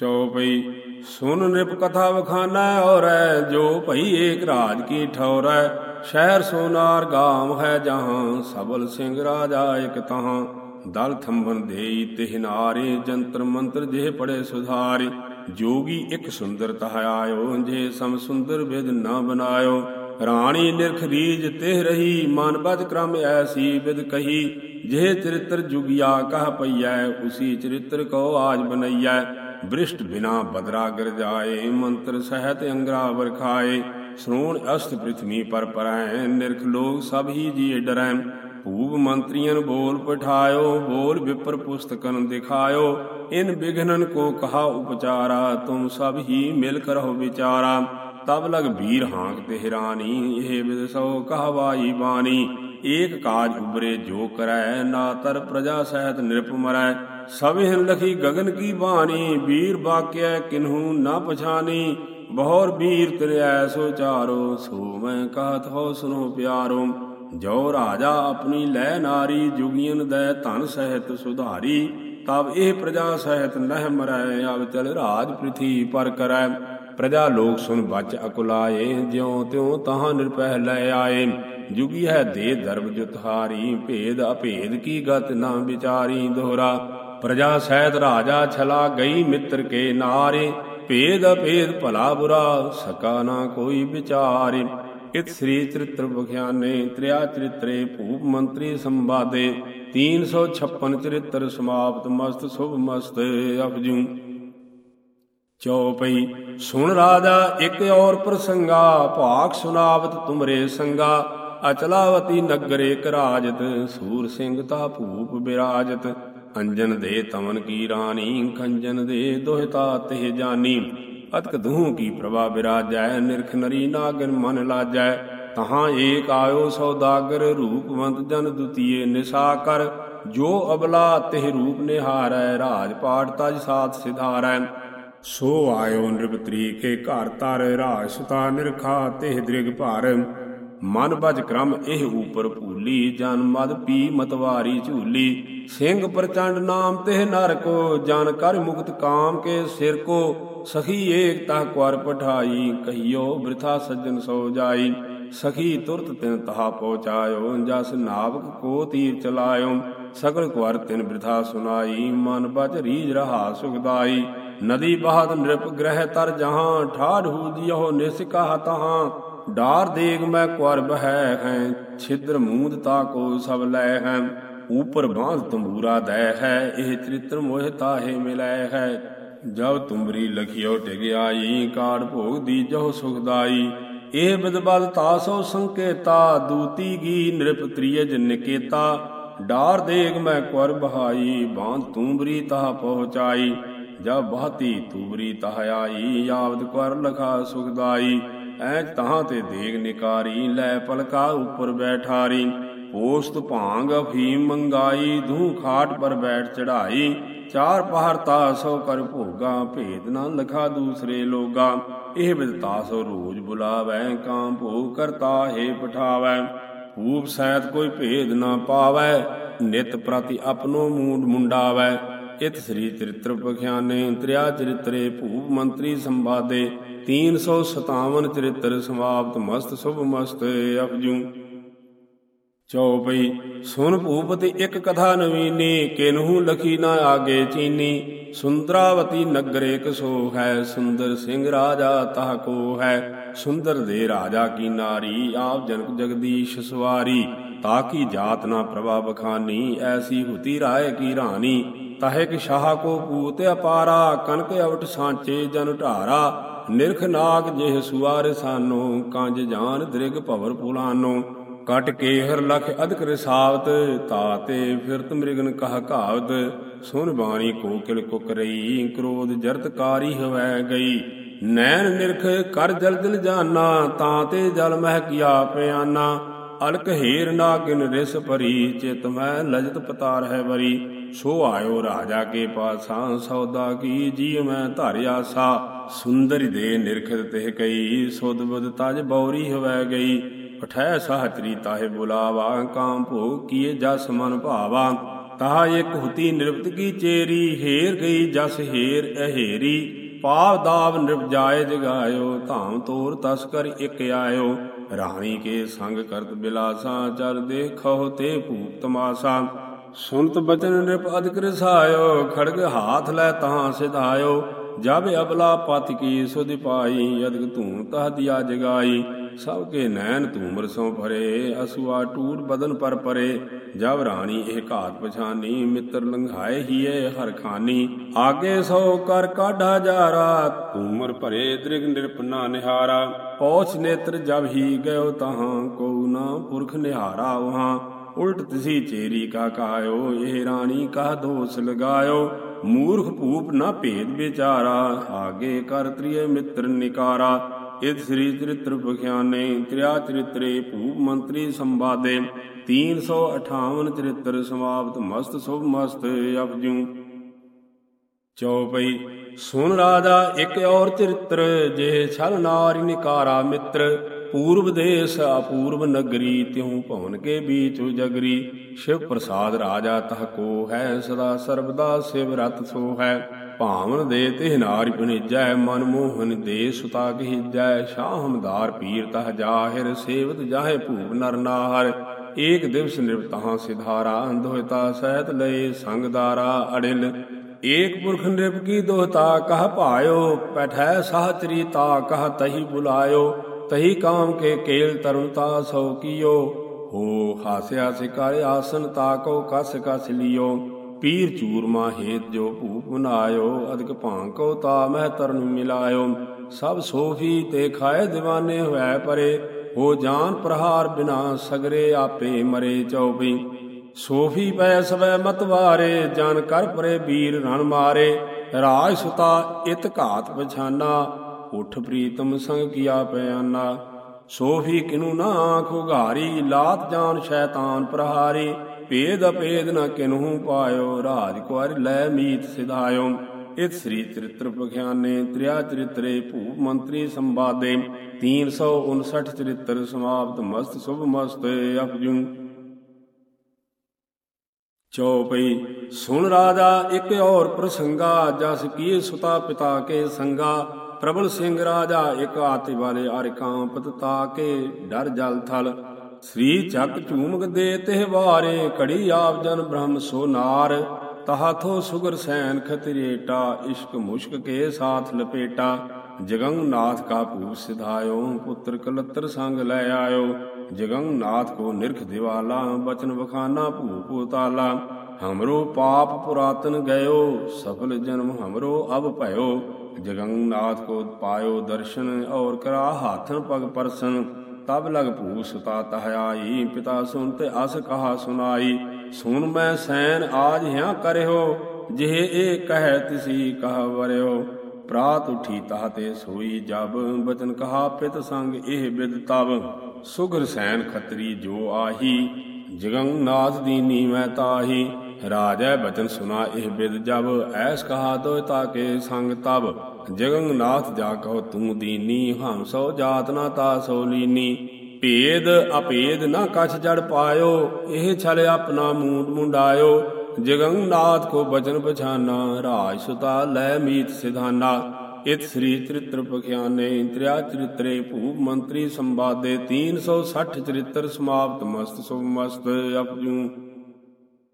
ਚਉਪਈ ਸੁਨ ਨਿਪ ਕਥਾ ਵਖਾਨਾ ਔਰੈ, ਜੋ ਭਈ ਏਕ ਰਾਜ ਕੀ ਠੌਰੈ। ਸ਼ਹਿਰ ਸੋਨਾਰ ਗਾਮ ਹੈ ਜਹਾਂ, ਸਬਲ ਸਿੰਘ ਰਾਜਾ ਇਕ ਤਹਾਂ। ਦਲ ਥੰਬਨ ਦੇਈ ਤਿਹ ਨਾਰੇ, ਜੰਤਰ ਮੰਤਰ ਜਿਹ ਪੜੇ ਸੁਧਾਰੇ। ਜੋਗੀ ਇਕ ਸੁੰਦਰ ਤਹ ਆਇਓ, ਜੇ ਸਮ ਸੁੰਦਰ ਵਿਦ ਨਾ ਬਨਾਇਓ। ਰਾਣੀ ਨਿਰਖ ਰੀਜ ਤਿਹ ਰਹੀ, ਮਨ ਬਦ ਕ੍ਰਮ ਐਸੀ ਵਿਦ ਕਹੀ। ਜਿਹ ਚਰਿਤਰ ਜੁਗਿਆ ਕਹ ਪਈਐ, ਉਸੀ ਚਰਿਤ੍ਰ ਕੋ ਆਜ ਬਨਈਐ। ਬ੍ਰਿਸ਼ਟ ਬਿਨਾ ਬਦਰਾ ਗਿਰ ਜਾਏ, ਮੰਤਰ ਸਹਿਤ ਅੰਗਰਾ ਵਰਖਾਏ ਸ਼੍ਰੋਣ ਅਸਤ ਪ੍ਰਿਥਵੀ ਪਰ ਪਰੈ, ਨਿਰਖ ਲੋਕ ਸਭ ਹੀ ਜੀ ਡਰੈ। ਭੂਪ ਮੰਤਰੀਆਂ ਬੋਲ ਪਠਾਇਓ, ਬੋਲ ਵਿਪਰ ਪੁਸਤਕਨ ਦਿਖਾਇਓ। ਇਨ ਬਿਘਨਨ ਕੋ ਕਹਾ ਉਪਚਾਰਾ, ਤੁਮ ਸਭ ਹੀ ਮਿਲ ਕਰਹੁ ਵਿਚਾਰਾ। ਤਬ ਲਗ ਵੀਰ ਹਾਂਕ ਤੇ ਰਾਣੀ ਇਹ ਵਿਦ ਕਹਵਾਈ ਬਾਣੀ। ਏਕ ਕਾਜ ਉਬਰੇ ਜੋ ਕਰੈ, ਨਾ ਤਰ ਪ੍ਰਜਾ ਸਹਿਤ ਨਿਰਪ ਮਰੈ। ਸਭਿਨ ਲਖੀ ਗਗਨ ਕੀ ਬਾਣੀ, ਵੀਰ ਬਾਕਿਆ ਕਿਨਹੂ ਨਾ ਪਛਾਨੀ। ਬਹੁਰ ਵੀਰ ਤਰਿਐ ਸੋ ਚਾਰੋ, ਸੋ ਮੈਂ ਕਹਤ ਹੋ ਸੁਨੋ ਪਿਆਰੋ। ਜੋ ਰਾਜਾ ਆਪਣੀ ਲੈ ਨਾਰੀ ਜੁਗੀਨ ਦੈ ਧਨ ਸਹਿਤ ਸੁਧਾਰੀ। ਤਬ ਇਹ ਪ੍ਰਜਾ ਸਹਿਤ ਨਹਿ ਮਰੈ, ਅਬ ਚਲ ਰਾਜ ਪ੍ਰਿਥੀ ਪਰ ਕਰੈ। ਪ੍ਰਜਾ ਲੋਕ ਸੁਨ ਬਚ ਅਕੁਲਾਏ, ਜਿਉ ਤਿਉ ਤਹਾਂ ਨਿਰਪਹਿ ਲੈ ਆਏ। ਜੁਗੀ ਹੈ ਦੇ ਦਰਬ ਜੁਤਹਾਰੀ ਭੇਦ ਅਭੇਦ ਕੀ ਗਤ ਨਾ ਵਿਚਾਰੀ ਦੋਹਰਾ। ਪ੍ਰਜਾ ਸਹਿਤ ਰਾਜਾ ਛਲਾ ਗਈ ਮਿੱਤਰ ਕੇ ਨਾਰੇ, ਭੇਦ ਅਭੇਦ ਭਲਾ ਬੁਰਾ ਸਕਾ ਨਾ ਕੋਈ ਵਿਚਾਰੇ। ਇਤ ਸ੍ਰੀ ਚਰਿਤ੍ਰ ਬਖਿਆਨੇ ਤ੍ਰਿਆ ਚਰਿਤਰੇ, ਭੂਪ ਮੰਤਰੀ ਸੰਵਾਦੇ 356 ਚਰਿਤ੍ਰ ਸਮਾਪਤ ਮਸਤ ਸੁਭ ਮਸਤ ਅਪਜੂ। ਚਉਪਈ ਸੁਣ ਰਾਜਾ, ਇੱਕ ਔਰ ਪ੍ਰਸੰਗਾ, ਭਾਗ ਸੁਨਾਵਤ ਤੁਮਰੇ ਸੰਗਾ। ਅਚਲਾਵਤੀ ਨਗਰ ਏਕ ਰਾਜਤ ਸੂਰ ਸਿੰਘ ਤਾ ਭੂਪ ਬਿਰਾਜਤ। ਅੰਜਨ ਦੇ ਤਮਨ ਕੀ ਰਾਣੀ, ਖੰਜਨ ਦੇ ਦੋਹਿਤਾ ਤੇ ਜਾਨੀ। ਅਤਕ ਦੂਹ ਕੀ ਪ੍ਰਭਾ ਬਿਰਾਜੈ, ਨਿਰਖ ਨਰੀ ਨਾਗਨ ਮਨ ਲਾਜੈ। ਤਹਾਂ ਏਕ ਆਇਓ ਸੌਦਾਗਰ ਰੂਪਵੰਤ ਜਨ ਦੁਤੀਏ ਨਿਸਾ ਕਰ। ਜੋ ਅਬਲਾ ਤਿਹ ਰੂਪ ਨਿਹਾਰੈ ਰਾਜ ਪਾਠ ਤਜ ਸਾਥ ਸਿਧਾਰੈ। ਸੋ ਆਇਓ ਨਿਰਪਤਰੀ ਕੇ ਘਰ ਤਰ, ਰਾਜ ਸੁਤਾ ਨਿਰਖਾ ਤਿਹ ਦ੍ਰਿਗ ਭਾਰ। ਮਨ ਬਜ ਕ੍ਰਮ ਇਹ ਉਪਰ ਭੂਲੀ, ਜਨ ਮਦ ਪੀ ਮਤਵਾਰੀ ਝੂਲੀ। ਸਿੰਘ ਪ੍ਰਚੰਡ ਨਾਮ ਤਿਹ ਨਰ ਕੋ ਜਨ ਕਰ ਮੁਕਤ ਕਾਮ ਕੇ ਸਿਰ ਕੋ। ਸਖੀ ਏਕਤਾ ਤਹ ਕੁਰ ਪਠਾਈ, ਕਹੀਓ ਬ੍ਰਿਥਾ ਸੱਜਣ ਸੋ ਜਾਈ। ਸਖੀ ਤੁਰਤ ਤਿਨ ਤਹਾ ਪਹੁੰਚਾਇਓ, ਜਸ ਨਾਵਕ ਕੋ ਤੀਰ ਚਲਾਇਓ। ਸਗਲ ਕੁਰ ਤਿਨ ਬ੍ਰਿਥਾ ਸੁਨਾਈ, ਮਨ ਬਚ ਰੀਜ ਰਹਾ ਸੁਖਦਾਈ। ਨਦੀ ਬਹਾਦ ਨਿਰਪ ਗ੍ਰਹਿ ਤਰ ਜਹਾਂ ਠਾੜ ਹੂ ਦਿਓ ਨਿਸਿਕਾ ਤਹਾਂ। ਡਾਰ ਦੇਗ ਮੈਂ ਕੁਰਬ ਹੈ ਹੈ ਛਿਦਰ ਮੂੰਦ ਤਾ ਕੋ ਸਭ ਲੈ ਹੈ ਉਪਰ ਬਾਂਧ ਤੰਬੂਰਾ ਦੈ ਹੈ, ਇਹ ਚਰਿਤ੍ਰ ਮੋਹ ਤਾਹੇ ਮਿਲੈ ਹੈ। ਜਬ ਤੁਮਰੀ ਲਖਿਓ ਟਿਗ ਆਈ, ਕਾੜ ਭੋਗ ਦੀ ਜੋ ਸੁਖਦਾਈ ਇਹ ਬਿਦਬਦ ਤਾਸੋ ਸੰਕੇਤਾ, ਦੂਤੀ ਗੀ ਨਿਰਪ ਤ੍ਰਿਯਜ ਨਿਕੇਤਾ। ਡਾਰ ਦੇਗ ਮੈਂ ਕੁਰ ਬਹਾਈ ਬਾਂਧ ਤੂੰਬਰੀ ਤਾਹ ਪਹੁੰਚਾਈ। ਜਬ ਬਹਤੀ ਤੂਬਰੀ ਤਾਹ ਆਈ ਯਾਵਦ ਕੁਰ ਲਖਾ ਸੁਖਦਾਈ ਐ ਤਹਾਂ ਤੇ ਦੇਗ ਨਿਕਾਰੀ ਲੈ ਪਲਕਾ ਉੱਪਰ ਬੈਠਾਰੀ। ਪੋਸਤ ਭਾਂਗ ਅਫੀਮ ਮੰਗਾਈ ਧੂ ਖਾਟ ਪਰ ਬੈਠ ਚੜਾਈ ਚਾਰ ਪਹਰ ਤਾ ਸੋ ਕਰ ਭੋਗਾ, ਭੇਦ ਨਾ ਲਖਾ ਦੂਸਰੇ ਲੋਗਾ। ਇਹ ਬਿਦਤਾ ਸੋ ਰੋਜ ਬੁਲਾਵੈ ਕਾਮ ਭੋਗ ਕਰਤਾ ਹੈ ਪਠਾਵੈ। ਭੂਪ ਸੈਤ ਕੋਈ ਭੇਦ ਨਾ ਪਾਵੈ, ਨਿਤ ਪ੍ਰਤੀ ਆਪਣੋ ਮੂਡ ਮੁੰਡਾਵੈ। ਇਤ ਸ੍ਰੀ ਚਰਿਤ੍ਰ ਪਖਿਆਨੇ, ਤ੍ਰਿਆ ਚਰਿਤਰੇ, ਭੂਪ ਮੰਤਰੀ ਸੰਵਾਦੇ 357 ਚਰਿਤ੍ਰ ਸਮਾਪਤ, ਮਸਤ, ਸੁਭ ਮਸਤ, ਅਪਜੂ। ਚਉਪਈ ਸੁਨ ਭੂਪਤੀ ਇੱਕ ਕਥਾ ਨਵੀਨੀ, ਕਿਨਹੂ ਲਖੀ ਨਾ ਆਗੇ ਚੀਨੀ। ਸੁੰਦਰਾਵਤੀ ਨਗਰੇ ਕਸੋ ਹੈ, ਸੁੰਦਰ ਸਿੰਘ ਰਾਜਾ ਤਹ ਕੋ ਹੈ। ਸੁੰਦਰ ਦੇ ਰਾਜਾ ਕੀ ਨਾਰੀ, ਆਪ ਜਨਕ ਜਗਦੀਸ਼ ਸਵਾਰੀ। ਤਾਕੀ ਜਾਤ ਨਾ ਪ੍ਰਭਾ ਬਖਾਨੀ, ਐਸੀ ਹੁਤੀ ਰਾਏ ਕੀ ਰਾਣੀ। ਤਹਿਕ ਸ਼ਾਹ ਕੋ ਪੂਤ ਅਪਾਰਾ ਕਨਕ ਅਵਟ ਸਾਂਚੇ ਜਨ ਢਾਰਾ। ਨਿਰਖ ਨਾਗ ਜਿਹ ਸੁਆਰ ਸਾਨੋ, ਕੰਜ ਜਾਨ ਦ੍ਰਿਗ ਭਵਰ ਪੁਲਾਨੋ ਕਟ ਕੇ ਲਖ ਅਧਿਕ ਰਸਾਵਤ ਤਾਤੇ ਫਿਰਤ ਮ੍ਰਿਗਨ ਕਹ ਘਾਵਤ। ਸੁਨ ਬਾਣੀ ਕੋਕਿਲ ਕੁਕ ਰਹੀ ਕ੍ਰੋਧ ਜਰਤਕਾਰੀ ਹਵੈ ਗਈ। ਨੈਣ ਨਿਰਖ ਕਰ ਜਲ ਦਿਲ ਜਾਨਾ, ਤਾਂ ਤੇ ਜਲ ਮਹਿ ਕੀਆ ਪਿਆਨਾ। ਅਲਕ ਹੀਰ ਨਾਗਿਨ ਰਿਸ ਭਰੀ, ਚਿਤ ਮੈਂ ਲਜਤ ਪਤਾਰ ਹੈ ਬਰੀ ਸੋ ਆਇਓ ਰਾਜਾ ਕੇ ਪਾਸਾ ਸੌਦਾ ਕੀ ਜੀ ਮੈਂ ਧਾਰਿਆ ਸਾ ਸੁੰਦਰੀ ਦੇ ਨਿਰਖਤ ਤੇ ਕਈ, ਸੁਧ ਬੁਧ ਤਜ ਬੌਰੀ ਹਵੈ ਗਈ। ਪਠੈ ਸਾਹਤਰੀ ਤਾਹੇ ਬੁਲਾਵਾ, ਕਾਮ ਭੋਗ ਕੀਏ ਜਸ ਮਨ ਭਾਵਾ। ਤਹਾ ਇਕ ਹੁਤੀ ਨਿਰਪਤ ਕੀ ਚੇਰੀ, ਹੀਰ ਗਈ ਜਸ ਹੀਰ ਅਹੇਰੀ। ਪਾਵ ਦਾਵ ਨਿਰਜਾਏ ਜਗਾਇਓ, ਧਾਮ ਤੋਰ ਤਸਕਰ ਇਕ ਆਇਓ। ਰਾਣੀ ਕੇ ਸੰਗ ਕਰਤ ਬਿਲਾਸਾ ਚਲ ਦੇਖੋ ਤੇ ਭੂਪ ਤਮਾਸਾ। ਸੁਨਤ ਬਚਨ ਨਿਰਪ ਅਦਿਕ ਰਸਾਇਓ ਖੜਗ ਹਾਥ ਲੈ ਤਾਂ ਸਿਧਾਇਓ ਜਬ ਅਬਲਾ ਪਤ ਕੀ ਸੁਧ ਪਾਈ ਅਦਿਕ ਧੂਮ ਤਹ ਦਿਆ ਜਗਾਈ, ਸਭ ਕੇ ਨੈਣ ਧੂਮਰ ਸੋ ਭਰੇ, ਅਸੁਆ ਟੂਟ ਬਦਨ ਪਰ ਪਰੇ, ਜਬ ਰਾਣੀ ਇਹ ਘਾਤ ਪਛਾਨੀ, ਮਿੱਤਰ ਲੰਘਾਏ ਹੀਏ ਹਰ ਖਾਨੀ, ਆਗੇ ਸੋ ਕਰ ਕਾਢਾ ਜਾਰਾ, ਧੂਮਰ ਭਰੇ ਦ੍ਰਿਗ ਨਿਰਪਨਾ ਨਿਹਾਰਾ ਪੌਛ ਨੇਤਰ ਜਬ ਹੀ ਗਇਓ ਤਹਾਂ ਕੋ ਨਾ ਪੁਰਖ ਨਿਹਾਰਾ ਵਹਾਂ ਉਲਟ ਤਿਸੀ ਚੇਰੀ ਕਾ ਕਾਇਓ, ਇਹ ਰਾਣੀ ਕਾ ਦੋਸ ਲਗਾਇਓ। ਮੂਰਖ ਭੂਪ ਨਾ ਭੇਦ ਵਿਚਾਰਾ, ਆਗੇ ਕਰ ਤ੍ਰਿਏ ਮਿੱਤਰ ਨਿਕਾਰਾ। ਇਤ ਸ੍ਰੀ ਚਰਿਤ੍ਰ ਬਖਿਆਨੇ ਤ੍ਰਿਆ ਚਰਿਤਰੇ ਭੂਪ ਮੰਤਰੀ ਸੰਵਾਦੇ। 358 ਚਰਿਤ੍ਰ ਸਮਾਪਤ, ਮਸਤ ਸੁਭ ਮਸਤ ਅਪਜੂ ਚੌਪਈ ਸੁਨ ਰਾਜਾ, ਇੱਕ ਔਰ ਚਰਿਤ੍ਰ ਜੇ ਛਲ ਨਾਰੀ ਨਿਕਾਰਾ ਮਿੱਤਰ। ਪੂਰਬ ਦੇਸ ਅਪੂਰਬ ਨਗਰੀ, ਤਿਉ ਭਵਨ ਕੇ ਬੀਚ ਜਗਰੀ ਸ਼ਿਵ ਪ੍ਰਸਾਦ ਰਾਜਾ ਤਹ ਕੋ ਹੈ ਸਦਾ ਸਰਬਦਾ, ਸਿਵ ਰਤ ਸੋ ਹੈ। ਭਾਵਨ ਦੇ ਤਿਹ ਨਾਰੀ ਪਨਿਜੈ ਮਨ ਮੋਹਨ ਦੇ ਸੁਤਾ ਕਹੀਜੈ ਸ਼ਾਹ ਹਮਦਾਰ ਪੀਰ ਤਹ ਜਾਹਿਰ, ਸੇਵਤ ਜਾਹੇ ਭੂਪ ਨਰ ਨਾਹਰ। ਏਕ ਦਿਵਸ ਨਿਰਤਹਾਂ ਸਿਧਾਰਾ, ਦੋਹਿਤਾ ਸਹਿਤ ਲਏ ਸੰਗਦਾਰਾ ਅੜਿਲ। ਏਕ ਪੁਰਖ ਨਿਰਪ ਕੀ ਦੋਹਤਾ, ਕਹ ਭਾਇਓ, ਪੈਠੈ ਸਾਹਚਰੀ ਤਾ ਕਹ ਤਹੀ ਬੁਲਾਇਓ। ਤਹੀ ਕਾਮ ਕੇ ਕੇਲ ਤਰੁਣਤਾ ਸੋ ਕੀਓ, ਹੋ ਹਾਸਿਆ ਸਿਕਾਰ ਆਸਨ ਤਾ ਕਸ ਕਸ ਲਿਓ, ਪੀਰ ਚੂਰਮਾ ਹੇਤ ਜੋ ਭੂਪ ਬਨਾਇਓ ਅਦਿਕ ਭਾਂਕੋ ਤਾ ਮਹਿ ਤਰਨ ਮਿਲਾਇਓ, ਸਭ ਸੋਫੀ ਤੇ ਖਾਏ دیਵਾਨੇ ਹੋਇ ਪਰੇ, ਹੋ ਜਾਨ ਪ੍ਰਹਾਰ ਬਿਨਾ ਸਗਰੇ ਆਪੇ ਮਰੇ ਚਉਪੀ ਸੋਫੀ ਪੈ ਸਵੈ ਮਤਵਾਰੇ ਜਨ ਕਰ ਪਰੇ ਵੀਰ ਰਣ ਮਾਰੇ, ਰਾਜ ਸੁਤਾ ਇਤ ਘਾਤ ਪਛਾਨਾ ਉਠ ਪ੍ਰੀਤਮ ਸੰਗ ਕੀਆ ਪਿਆਨਾ ਸੋਫੀ ਕਿਨੂ ਨਾ ਆਂਖ ਉਘਾਰੀ, ਲਾਤ ਜਾਨ ਸ਼ੈਤਾਨ ਪ੍ਰਹਾਰੀ, ਭੇਦ ਅਪੇਦ ਨ ਕਿਨਹੂ ਪਾਇਓ, ਰਾਜ ਕੁਾਰ ਲੈ ਮੀਤ ਸਿਧਾਇਓ। ਇਤ ਸ੍ਰੀ ਚਰਿਤ੍ਰ ਪਖਿਆਨੇ, ਤ੍ਰਿਆ ਚਰਿਤਰੇ, ਭੂਪ ਮੰਤਰੀ ਸੰਵਾਦੇ। 359 ਚਰਿਤ੍ਰ ਸਮਾਪਤ, ਮਸਤ ਸੁਭ ਮਸਤ, ਅਪਜੂ। ਚੌਪਈ ਸੁਣ ਰਾਜਾ, ਇੱਕ ਔਰ ਪ੍ਰਸੰਗਾ, ਜਸ ਕੀ ਸੁਤਾ ਪਿਤਾ ਕੇ ਸੰਗਾ। ਪ੍ਰਬਲ ਸਿੰਘ ਰਾਜਾ ਇਕ ਆਤੇ ਵਾਲੇ ਅਰ ਕਾਂਪਤ ਤਾ ਕੇ ਡਰ ਜਲ ਥਲ। ਸ੍ਰੀ ਚੱਕ ਝੂਮਕ ਦੇ ਤਿਹ ਵਾਰੇ ਘੜੀ ਆਪ ਜਨ ਬ੍ਰਹਮ ਸੋ ਨਾਰ। ਤਹਾਥੋ ਸੁਗਰ ਸੈਨ ਖਤਰੇਟਾ ਇਸ਼ਕ ਮੁਸ਼ਕ ਕੇ ਸਾਥ ਲਪੇਟਾ। ਜਗੰਗ ਨਾਥ ਕਾ ਭੂਪ ਸਿਧਾਇਓ, ਪੁੱਤਰ ਕਲਤਰ ਸੰਗ ਲੈ ਆਇਓ। ਜਗੰਗਨਾਥ ਕੋ ਨਿਰਖ ਦਿਵਾਲਾ, ਬਚਨ ਬਖਾਨਾ ਭੂਪ ਉਤਾਲਾ। ਹਮਰੋ ਪਾਪ ਪੁਰਾਤਨ ਗਇਓ ਸਫਲ ਜਨਮ ਹਮਰੋ ਅਬ ਭਇਓ ਜਗੰਗ ਨਾਥ ਕੋ ਪਾਇਓ ਦਰਸ਼ਨ ਔਰ ਕਰਾ ਹਾਥਨ ਪਗ ਪਰਸਨ ਤਬ ਲਗ ਭੂ ਸੁਤਾ ਤਹ ਆਈ ਪਿਤਾ ਸੁਨ ਤੇ ਅਸ ਕਹਾ ਸੁਨਾਈ ਸੁਨ ਮੈਂ ਸੈਨ ਆਜ ਹਿਆ ਕਰਿਓ ਜਿਹ ਇਹ ਕਹਿ ਤਿਸੀ ਕਹ ਵਰਿਓ ਪ੍ਰਾਤ ਉਠੀ ਤਹ ਤੇ ਸੋਈ ਜਬ ਬਚਨ ਕਹਾ ਪਿਤ ਸੰਗ ਇਹ ਬਿਦ ਤਬ ਸੁਗਰ ਸੈਨ ਖਤਰੀ ਜੋ ਆਹੀ ਜਗੰਗ ਨਾਥ ਦੀਨੀ ਮੈਂ ਤਾਹੀ ਰਾਜੈ ਬਚਨ ਸੁਨਾ ਇਹ ਬਿਦ ਜਬ, ਐਸ ਕਹਾ ਤੋ ਤਾਕੇ ਸੰਗ ਤਬ। ਜਗੰਗ ਨਾਥ ਜਾ ਕਹੋ ਤੂੰ ਦੀਨੀ, ਹਮ ਸੋ ਜਾਤ ਨਾ ਤਾ ਸੋ ਲੀਨੀ। ਭੇਦ ਅਪੇਦ ਨਾ ਕਛ ਜੜ ਪਾਇਓ, ਇਹ ਛਲ ਆਪਣਾ ਮੂੰਡ ਮੁੰਡਾਇਓ। ਜਗੰਗ ਕੋ ਬਚਨ ਪਛਾਨਾ, ਰਾਜ ਸੁਤਾ ਲੈ ਮੀਤ ਸਿਧਾਨਾ। ਇਤ ਸ੍ਰੀ ਚਰਿਤ੍ਰ ਪਖਿਆਨੇ ਤ੍ਰਿਆ ਚਰਿਤਰੇ ਭੂਪ ਮੰਤਰੀ ਸੰਵਾਦੇ 360 ਚਰਿਤ੍ਰ ਸਮਾਪਤ ਮਸਤ ਸੁਭ ਮਸਤ ਅਪਜੂ।